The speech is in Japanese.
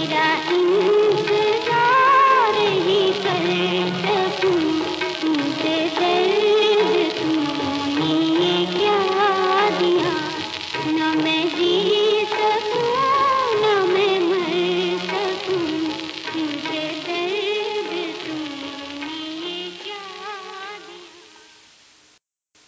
मेरा इन